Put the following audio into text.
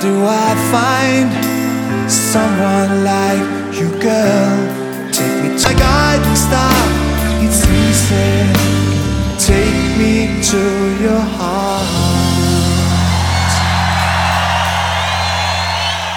Do I find someone like you, girl. Take me to a guiding star. It's easy. Take me to